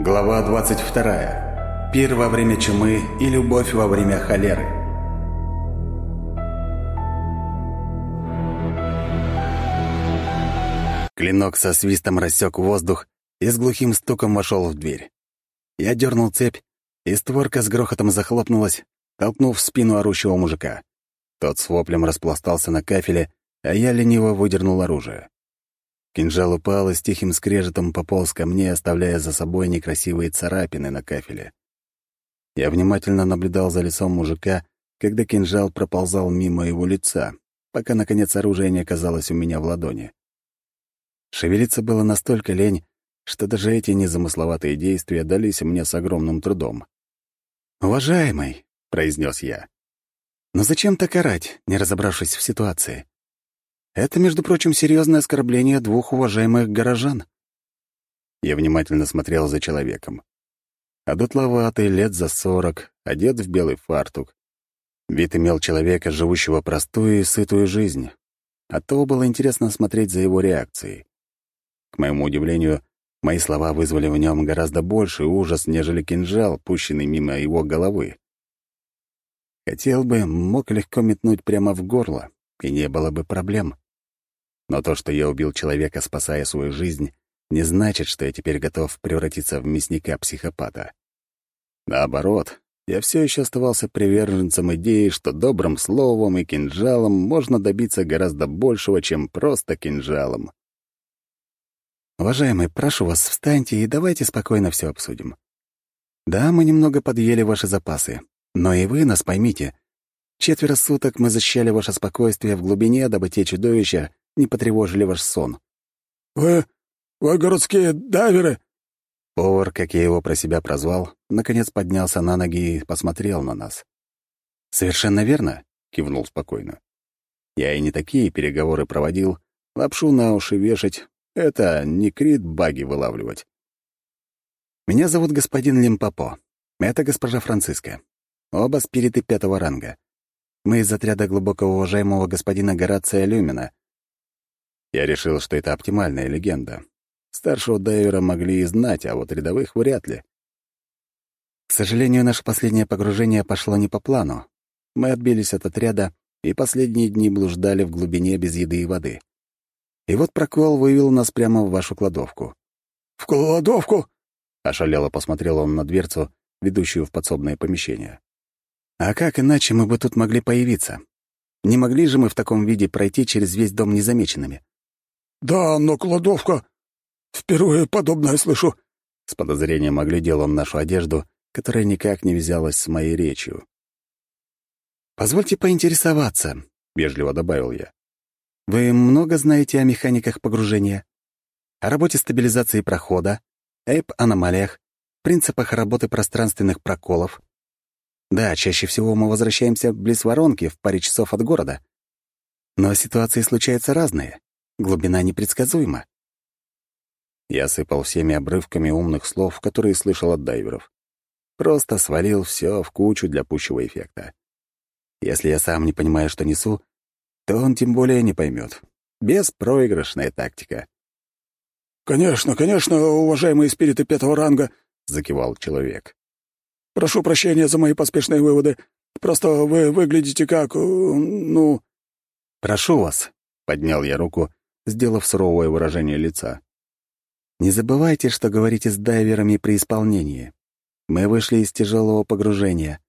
Глава 22. Пир во время чумы и любовь во время холеры. Клинок со свистом рассек воздух и с глухим стуком вошел в дверь. Я дернул цепь, и створка с грохотом захлопнулась, толкнув в спину орущего мужика. Тот с воплем распластался на кафеле, а я лениво выдернул оружие. Кинжал упал и с тихим скрежетом пополз ко мне, оставляя за собой некрасивые царапины на кафеле. Я внимательно наблюдал за лицом мужика, когда кинжал проползал мимо его лица, пока, наконец, оружие не оказалось у меня в ладони. Шевелиться было настолько лень, что даже эти незамысловатые действия дались мне с огромным трудом. «Уважаемый», — произнес я, — «но зачем так орать, не разобравшись в ситуации? Это, между прочим, серьезное оскорбление двух уважаемых горожан». Я внимательно смотрел за человеком. Одутловатый, лет за сорок, одет в белый фартук. Вид имел человека, живущего простую и сытую жизнь. Оттого было интересно смотреть за его реакцией. К моему удивлению, мои слова вызвали в нем гораздо больше ужас, нежели кинжал, пущенный мимо его головы. Хотел бы, мог легко метнуть прямо в горло, и не было бы проблем. Но то, что я убил человека, спасая свою жизнь, не значит, что я теперь готов превратиться в мясника-психопата. Наоборот, я все еще оставался приверженцем идеи, что добрым словом и кинжалом можно добиться гораздо большего, чем просто кинжалом. «Уважаемый, прошу вас, встаньте и давайте спокойно все обсудим. Да, мы немного подъели ваши запасы, но и вы нас поймите. Четверо суток мы защищали ваше спокойствие в глубине, дабы те чудовища не потревожили ваш сон. «Вы... вы городские дайверы?» Повар, как я его про себя прозвал, наконец поднялся на ноги и посмотрел на нас. «Совершенно верно», — кивнул спокойно. «Я и не такие переговоры проводил, лапшу на уши вешать — это не крит баги вылавливать. Меня зовут господин Лимпопо. Это госпожа Франциска. Оба спириты пятого ранга. Мы из отряда глубоко уважаемого господина Горация Люмина, я решил, что это оптимальная легенда. Старшего дайвера могли и знать, а вот рядовых вряд ли. К сожалению, наше последнее погружение пошло не по плану. Мы отбились от отряда и последние дни блуждали в глубине без еды и воды. И вот прокол вывел нас прямо в вашу кладовку. «В кладовку?» — ошалело посмотрел он на дверцу, ведущую в подсобное помещение. «А как иначе мы бы тут могли появиться? Не могли же мы в таком виде пройти через весь дом незамеченными?» «Да, но кладовка... Впервые подобное слышу». С подозрением оглядел он нашу одежду, которая никак не вязалась с моей речью. «Позвольте поинтересоваться», — вежливо добавил я. «Вы много знаете о механиках погружения? О работе стабилизации прохода, эйп-аномалиях, принципах работы пространственных проколов? Да, чаще всего мы возвращаемся близ воронки в паре часов от города. Но ситуации случаются разные. Глубина непредсказуема. Я сыпал всеми обрывками умных слов, которые слышал от дайверов. Просто свалил все в кучу для пущего эффекта. Если я сам не понимаю, что несу, то он тем более не поймет. Беспроигрышная тактика. «Конечно, конечно, уважаемые спириты пятого ранга», — закивал человек. «Прошу прощения за мои поспешные выводы. Просто вы выглядите как... Э, ну...» «Прошу вас», — поднял я руку сделав суровое выражение лица. «Не забывайте, что говорите с дайверами при исполнении. Мы вышли из тяжелого погружения.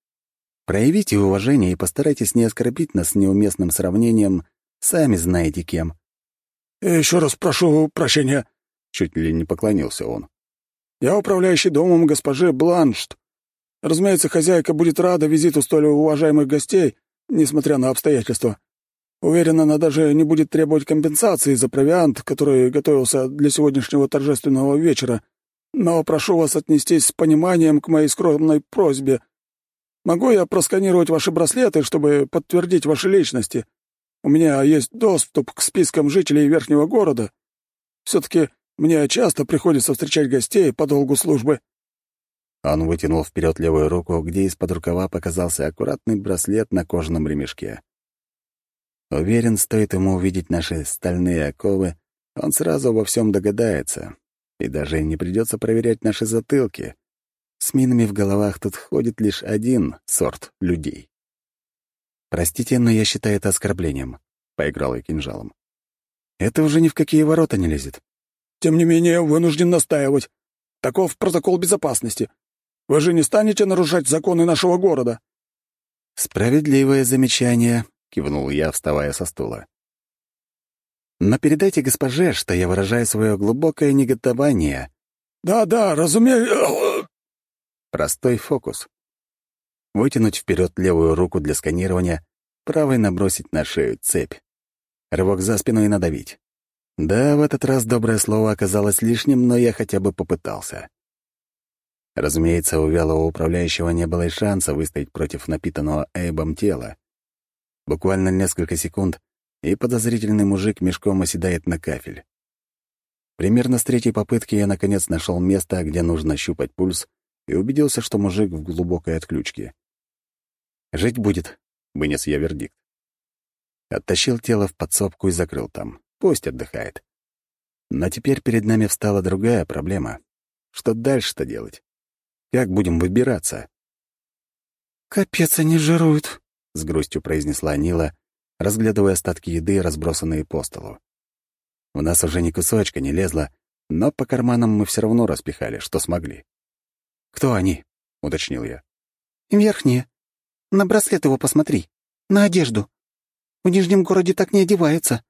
Проявите уважение и постарайтесь не оскорбить нас неуместным сравнением, сами знаете кем». «Еще раз прошу прощения», — чуть ли не поклонился он. «Я управляющий домом госпожи Бланшт. Разумеется, хозяйка будет рада визиту столь уважаемых гостей, несмотря на обстоятельства. Уверен, она даже не будет требовать компенсации за провиант, который готовился для сегодняшнего торжественного вечера. Но прошу вас отнестись с пониманием к моей скромной просьбе. Могу я просканировать ваши браслеты, чтобы подтвердить ваши личности? У меня есть доступ к спискам жителей верхнего города. Все-таки мне часто приходится встречать гостей по долгу службы». Он вытянул вперед левую руку, где из-под рукава показался аккуратный браслет на кожаном ремешке. Уверен, стоит ему увидеть наши стальные оковы, он сразу обо всем догадается. И даже не придется проверять наши затылки. С минами в головах тут ходит лишь один сорт людей. «Простите, но я считаю это оскорблением», — поиграл я кинжалом. «Это уже ни в какие ворота не лезет». «Тем не менее, вынужден настаивать. Таков протокол безопасности. Вы же не станете нарушать законы нашего города?» «Справедливое замечание», — кивнул я, вставая со стула. «Но передайте госпоже, что я выражаю свое глубокое неготование». «Да-да, разумею...» Простой фокус. Вытянуть вперед левую руку для сканирования, правой набросить на шею цепь. Рывок за спину и надавить. Да, в этот раз доброе слово оказалось лишним, но я хотя бы попытался. Разумеется, у вялого управляющего не было и шанса выстоять против напитанного Эйбом тела. Буквально несколько секунд, и подозрительный мужик мешком оседает на кафель. Примерно с третьей попытки я наконец нашел место, где нужно щупать пульс, и убедился, что мужик в глубокой отключке. «Жить будет», — вынес я вердикт. Оттащил тело в подсобку и закрыл там. Пусть отдыхает. Но теперь перед нами встала другая проблема. Что дальше-то делать? Как будем выбираться?» «Капец они жируют», — с грустью произнесла Нила, разглядывая остатки еды, разбросанные по столу. В нас уже ни кусочка не лезло, но по карманам мы все равно распихали, что смогли. «Кто они?» — уточнил я. «Верхние. На браслет его посмотри. На одежду. В Нижнем городе так не одеваются.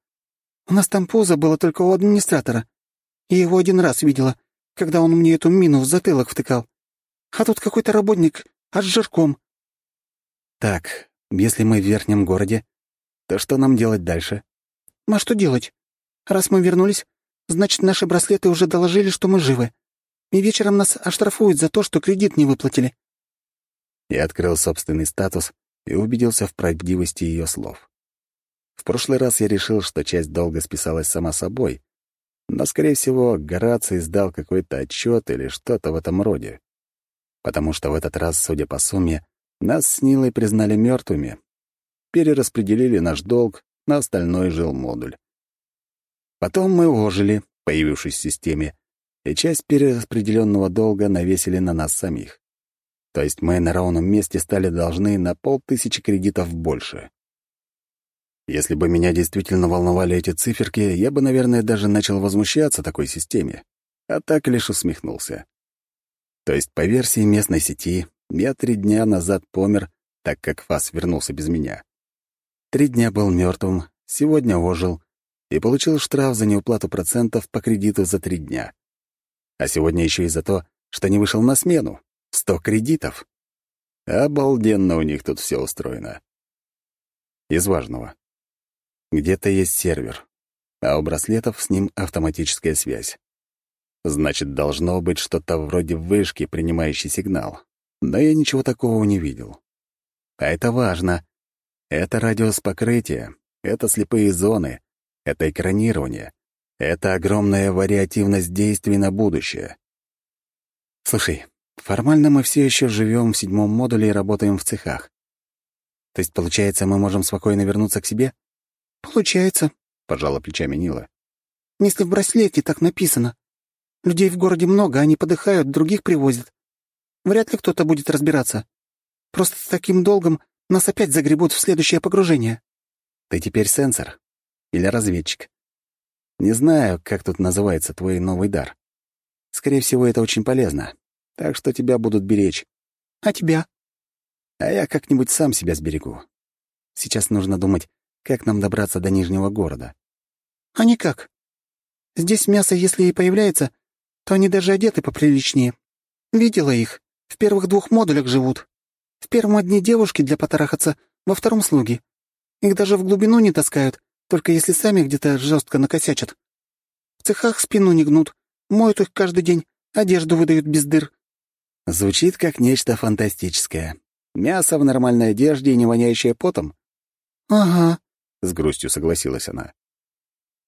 У нас там поза было только у администратора. Я его один раз видела, когда он мне эту мину в затылок втыкал. А тут какой-то работник, аж жирком. Так, если мы в верхнем городе, то что нам делать дальше? А что делать? Раз мы вернулись, значит, наши браслеты уже доложили, что мы живы. И вечером нас оштрафуют за то, что кредит не выплатили. Я открыл собственный статус и убедился в правдивости ее слов. В прошлый раз я решил, что часть долга списалась сама собой, но, скорее всего, Гораций сдал какой-то отчет или что-то в этом роде потому что в этот раз, судя по сумме, нас с Нилой признали мертвыми, перераспределили наш долг на остальной жилмодуль. Потом мы ожили, появившись в системе, и часть перераспределенного долга навесили на нас самих. То есть мы на ровном месте стали должны на полтысячи кредитов больше. Если бы меня действительно волновали эти циферки, я бы, наверное, даже начал возмущаться такой системе, а так лишь усмехнулся. То есть, по версии местной сети, я три дня назад помер, так как Фас вернулся без меня. Три дня был мертвым, сегодня ожил и получил штраф за неуплату процентов по кредиту за три дня. А сегодня еще и за то, что не вышел на смену. Сто кредитов. Обалденно у них тут все устроено. Из важного. Где-то есть сервер, а у браслетов с ним автоматическая связь. Значит, должно быть что-то вроде вышки, принимающей сигнал. Но я ничего такого не видел. А это важно. Это радиус покрытия, это слепые зоны, это экранирование, это огромная вариативность действий на будущее. Слушай, формально мы все еще живем в седьмом модуле и работаем в цехах. То есть, получается, мы можем спокойно вернуться к себе? Получается, — пожала плечами Нила. Если в браслете так написано. Людей в городе много, они подыхают, других привозят. Вряд ли кто-то будет разбираться. Просто с таким долгом нас опять загребут в следующее погружение. Ты теперь сенсор? Или разведчик? Не знаю, как тут называется твой новый дар. Скорее всего, это очень полезно. Так что тебя будут беречь. А тебя? А я как-нибудь сам себя сберегу. Сейчас нужно думать, как нам добраться до Нижнего города. А никак. Здесь мясо, если и появляется, то они даже одеты поприличнее. Видела их. В первых двух модулях живут. В первом одни девушки для потарахаться, во втором — слуги. Их даже в глубину не таскают, только если сами где-то жестко накосячат. В цехах спину не гнут, моют их каждый день, одежду выдают без дыр. Звучит как нечто фантастическое. Мясо в нормальной одежде и не воняющее потом? «Ага», — с грустью согласилась она.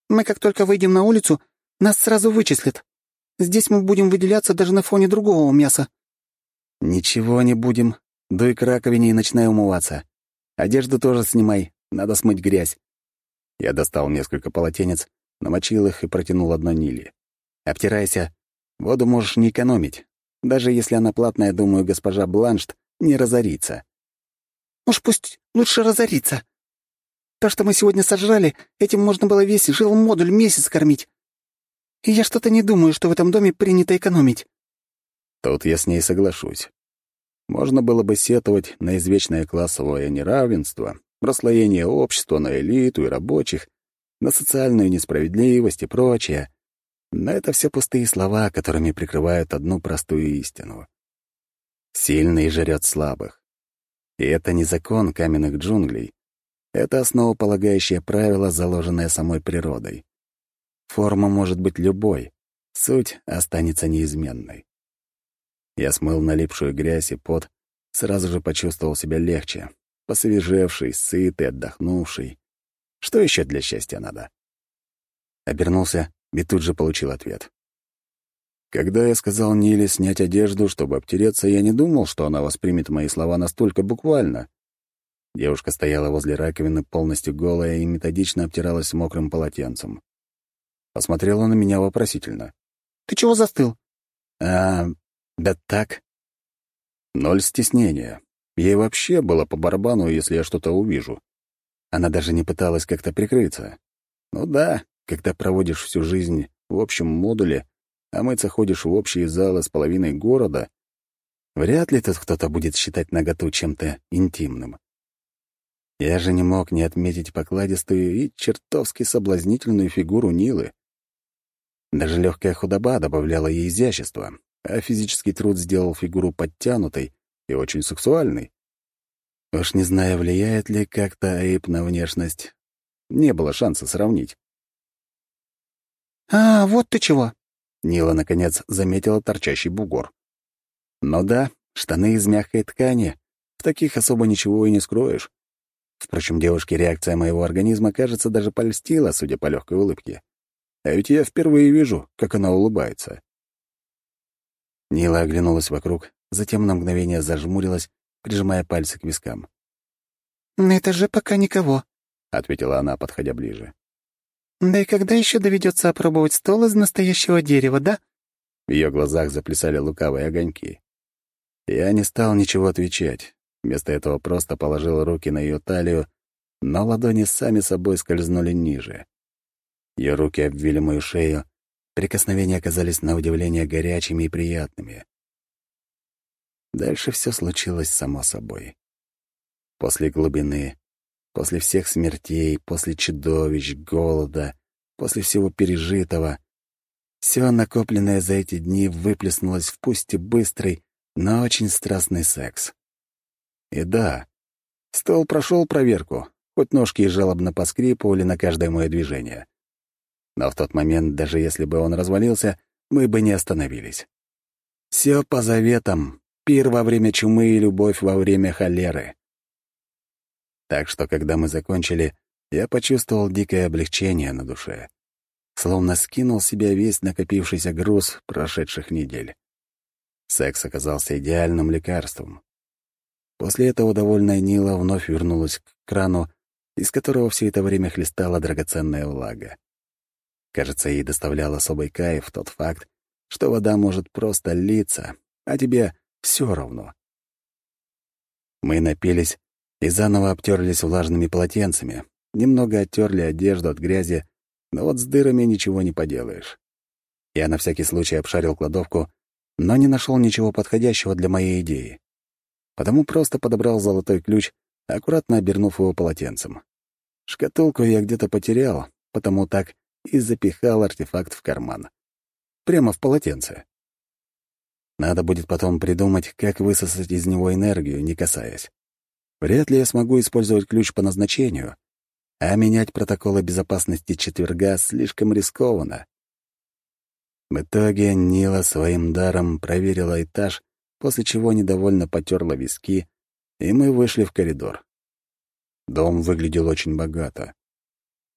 «Мы как только выйдем на улицу, нас сразу вычислят. Здесь мы будем выделяться даже на фоне другого мяса». «Ничего не будем. Дуй к раковине и начинай умываться. Одежду тоже снимай, надо смыть грязь». Я достал несколько полотенец, намочил их и протянул одно Ниле. «Обтирайся, Воду можешь не экономить. Даже если она платная, думаю, госпожа Бланшт не разорится. Уж пусть лучше разорится. То, что мы сегодня сожрали, этим можно было весь жил-модуль месяц кормить. И я что-то не думаю, что в этом доме принято экономить. Тут я с ней соглашусь. Можно было бы сетовать на извечное классовое неравенство, расслоение общества на элиту и рабочих, на социальную несправедливость и прочее. Но это все пустые слова, которыми прикрывают одну простую истину. Сильный жрет слабых. И это не закон каменных джунглей. Это основополагающее правило, заложенное самой природой. Форма может быть любой, суть останется неизменной. Я смыл налипшую грязь и пот, сразу же почувствовал себя легче, посвежевший, сытый, отдохнувший. Что еще для счастья надо? Обернулся и тут же получил ответ. Когда я сказал Ниле снять одежду, чтобы обтереться, я не думал, что она воспримет мои слова настолько буквально. Девушка стояла возле раковины, полностью голая, и методично обтиралась мокрым полотенцем. Посмотрела на меня вопросительно. «Ты чего застыл?» «А, да так». Ноль стеснения. Ей вообще было по барабану, если я что-то увижу. Она даже не пыталась как-то прикрыться. Ну да, когда проводишь всю жизнь в общем модуле, а мыться ходишь в общие залы с половиной города, вряд ли тут кто-то будет считать наготу чем-то интимным. Я же не мог не отметить покладистую и чертовски соблазнительную фигуру Нилы. Даже легкая худоба добавляла ей изящества, а физический труд сделал фигуру подтянутой и очень сексуальной. Уж не знаю, влияет ли как-то Эйп на внешность. Не было шанса сравнить. «А, вот ты чего!» Нила, наконец, заметила торчащий бугор. «Ну да, штаны из мягкой ткани. В таких особо ничего и не скроешь. Впрочем, девушке реакция моего организма, кажется, даже польстила, судя по легкой улыбке. А ведь я впервые вижу, как она улыбается. Нила оглянулась вокруг, затем на мгновение зажмурилась, прижимая пальцы к вискам. «На этаже пока никого», — ответила она, подходя ближе. «Да и когда еще доведется опробовать стол из настоящего дерева, да?» В ее глазах заплясали лукавые огоньки. Я не стал ничего отвечать. Вместо этого просто положил руки на ее талию, но ладони сами собой скользнули ниже. Ее руки обвили мою шею, прикосновения оказались на удивление горячими и приятными. Дальше все случилось само собой. После глубины, после всех смертей, после чудовищ, голода, после всего пережитого, все накопленное за эти дни выплеснулось в пусть и быстрый, но очень страстный секс. И да, стол прошел проверку, хоть ножки и жалобно поскрипывали на каждое мое движение. Но в тот момент, даже если бы он развалился, мы бы не остановились. Все по заветам, пир во время чумы и любовь во время холеры. Так что, когда мы закончили, я почувствовал дикое облегчение на душе. Словно скинул с себя весь накопившийся груз прошедших недель. Секс оказался идеальным лекарством. После этого довольная Нила вновь вернулась к крану, из которого все это время хлестала драгоценная влага. Кажется, ей доставлял особый кайф тот факт, что вода может просто литься, а тебе все равно. Мы напились и заново обтерлись влажными полотенцами, немного оттерли одежду от грязи, но вот с дырами ничего не поделаешь. Я на всякий случай обшарил кладовку, но не нашел ничего подходящего для моей идеи. Потому просто подобрал золотой ключ, аккуратно обернув его полотенцем. Шкатулку я где-то потерял, потому так и запихал артефакт в карман. Прямо в полотенце. Надо будет потом придумать, как высосать из него энергию, не касаясь. Вряд ли я смогу использовать ключ по назначению, а менять протоколы безопасности четверга слишком рискованно. В итоге Нила своим даром проверила этаж, после чего недовольно потерла виски, и мы вышли в коридор. Дом выглядел очень богато.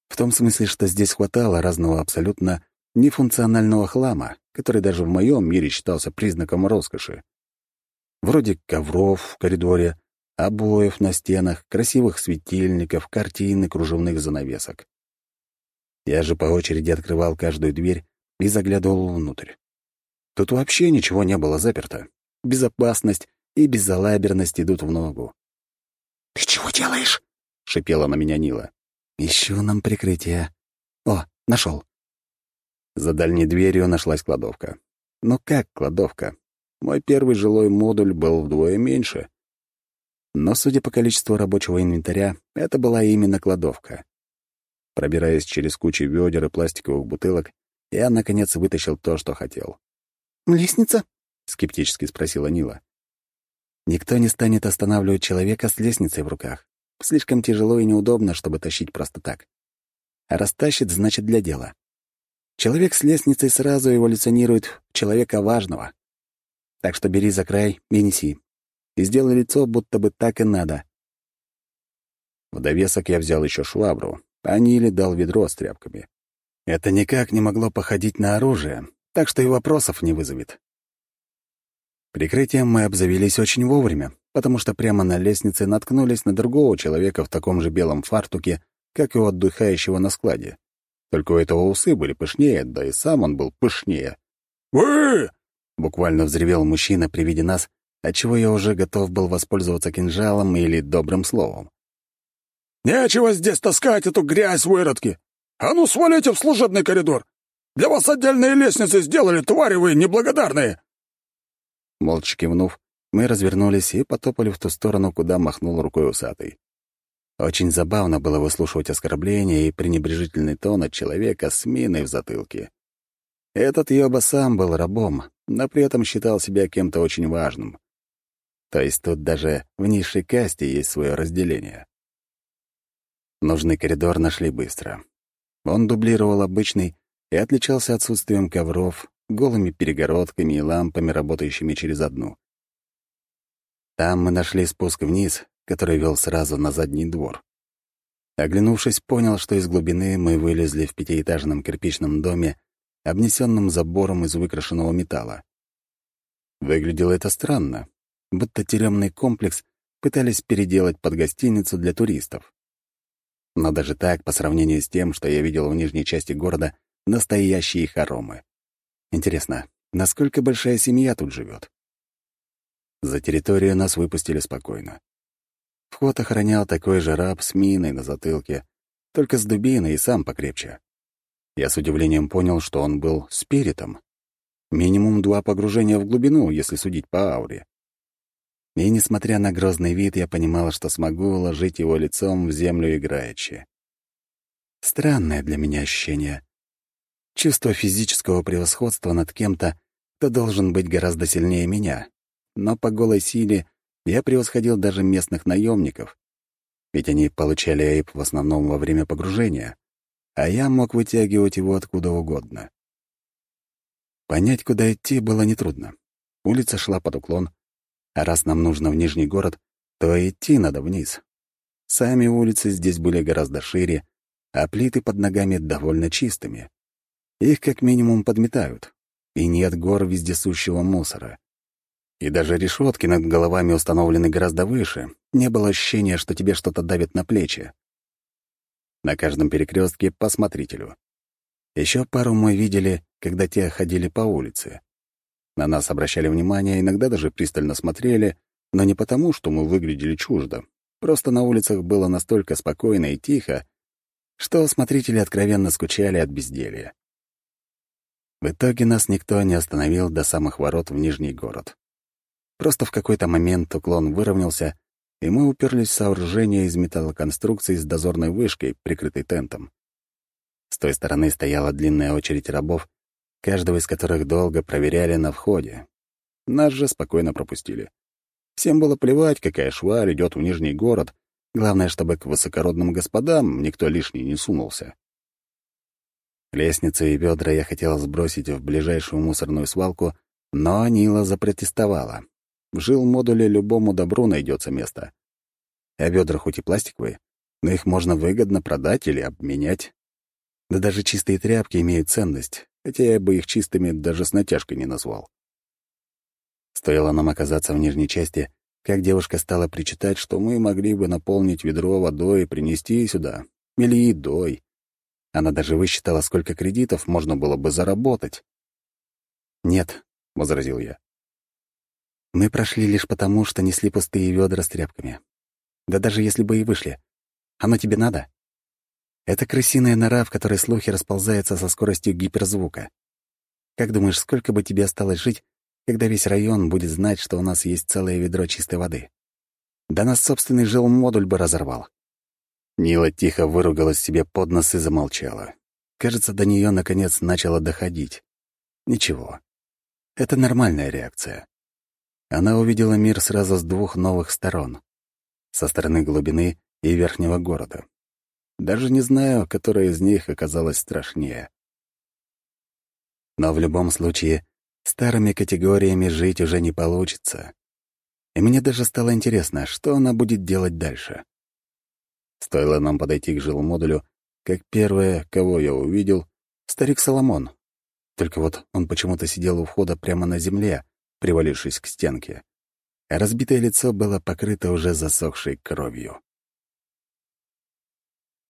В том смысле, что здесь хватало разного абсолютно нефункционального хлама, который даже в моем мире считался признаком роскоши. Вроде ковров в коридоре, обоев на стенах, красивых светильников, картин и кружевных занавесок. Я же по очереди открывал каждую дверь и заглядывал внутрь. Тут вообще ничего не было заперто. Безопасность и безалаберность идут в ногу. «Ты чего делаешь?» — шипела на меня Нила. «Ищу нам прикрытие. О, нашел. За дальней дверью нашлась кладовка. Но как кладовка? Мой первый жилой модуль был вдвое меньше. Но, судя по количеству рабочего инвентаря, это была именно кладовка. Пробираясь через кучу ведер и пластиковых бутылок, я, наконец, вытащил то, что хотел. «Лестница?» — скептически спросила Нила. «Никто не станет останавливать человека с лестницей в руках. Слишком тяжело и неудобно, чтобы тащить просто так. А растащит, значит, для дела. Человек с лестницей сразу эволюционирует в человека важного. Так что бери за край и неси. И сделай лицо, будто бы так и надо. В довесок я взял еще швабру, а Ниле дал ведро с тряпками. Это никак не могло походить на оружие, так что и вопросов не вызовет. Прикрытием мы обзавелись очень вовремя, потому что прямо на лестнице наткнулись на другого человека в таком же белом фартуке, как и у отдыхающего на складе. Только у этого усы были пышнее, да и сам он был пышнее. «Вы!» — буквально взревел мужчина при виде нас, отчего я уже готов был воспользоваться кинжалом или добрым словом. «Нечего здесь таскать эту грязь, выродки! А ну, свалите в служебный коридор! Для вас отдельные лестницы сделали, твари вы неблагодарные!» Молча кивнув, мы развернулись и потопали в ту сторону, куда махнул рукой усатый. Очень забавно было выслушивать оскорбления и пренебрежительный тон от человека с миной в затылке. Этот Йоба сам был рабом, но при этом считал себя кем-то очень важным. То есть тут даже в низшей касте есть свое разделение. Нужный коридор нашли быстро. Он дублировал обычный и отличался отсутствием ковров, голыми перегородками и лампами, работающими через одну. Там мы нашли спуск вниз, который вел сразу на задний двор. Оглянувшись, понял, что из глубины мы вылезли в пятиэтажном кирпичном доме, обнесенном забором из выкрашенного металла. Выглядело это странно, будто тюремный комплекс пытались переделать под гостиницу для туристов. Но даже так, по сравнению с тем, что я видел в нижней части города, настоящие хоромы. Интересно, насколько большая семья тут живет? За территорию нас выпустили спокойно. Вход охранял такой же раб с миной на затылке, только с дубиной и сам покрепче. Я с удивлением понял, что он был спиритом. Минимум два погружения в глубину, если судить по ауре. И, несмотря на грозный вид, я понимал, что смогу уложить его лицом в землю играючи. Странное для меня ощущение. Чувство физического превосходства над кем-то, кто должен быть гораздо сильнее меня. Но по голой силе я превосходил даже местных наемников, ведь они получали эйп в основном во время погружения, а я мог вытягивать его откуда угодно. Понять, куда идти, было нетрудно. Улица шла под уклон, а раз нам нужно в Нижний город, то идти надо вниз. Сами улицы здесь были гораздо шире, а плиты под ногами довольно чистыми. Их как минимум подметают, и нет гор вездесущего мусора. И даже решетки над головами установлены гораздо выше. Не было ощущения, что тебе что-то давит на плечи. На каждом перекрестке по смотрителю. Еще пару мы видели, когда те ходили по улице. На нас обращали внимание, иногда даже пристально смотрели, но не потому, что мы выглядели чуждо. Просто на улицах было настолько спокойно и тихо, что смотрители откровенно скучали от безделья. В итоге нас никто не остановил до самых ворот в Нижний город. Просто в какой-то момент уклон выровнялся, и мы уперлись в сооружение из металлоконструкции с дозорной вышкой, прикрытой тентом. С той стороны стояла длинная очередь рабов, каждого из которых долго проверяли на входе. Нас же спокойно пропустили. Всем было плевать, какая шваль идет в Нижний город, главное, чтобы к высокородным господам никто лишний не сунулся. Лестницу и ведра я хотел сбросить в ближайшую мусорную свалку, но Нила запротестовала. В жил-модуле любому добру найдется место. А ведра хоть и пластиковые, но их можно выгодно продать или обменять. Да даже чистые тряпки имеют ценность, хотя я бы их чистыми даже с натяжкой не назвал. Стоило нам оказаться в нижней части, как девушка стала причитать, что мы могли бы наполнить ведро водой и принести сюда. Или едой. Она даже высчитала, сколько кредитов можно было бы заработать. Нет, — возразил я. «Мы прошли лишь потому, что несли пустые ведра с тряпками. Да даже если бы и вышли. Оно тебе надо? Это крысиная нора, в которой слухи расползаются со скоростью гиперзвука. Как думаешь, сколько бы тебе осталось жить, когда весь район будет знать, что у нас есть целое ведро чистой воды? Да нас собственный жилмодуль бы разорвал». Нила тихо выругалась себе под нос и замолчала. Кажется, до нее наконец начало доходить. Ничего. Это нормальная реакция. Она увидела мир сразу с двух новых сторон. Со стороны глубины и верхнего города. Даже не знаю, которая из них оказалась страшнее. Но в любом случае, старыми категориями жить уже не получится. И мне даже стало интересно, что она будет делать дальше. Стоило нам подойти к жилмодулю, как первое, кого я увидел, старик Соломон. Только вот он почему-то сидел у входа прямо на земле, привалившись к стенке. Разбитое лицо было покрыто уже засохшей кровью.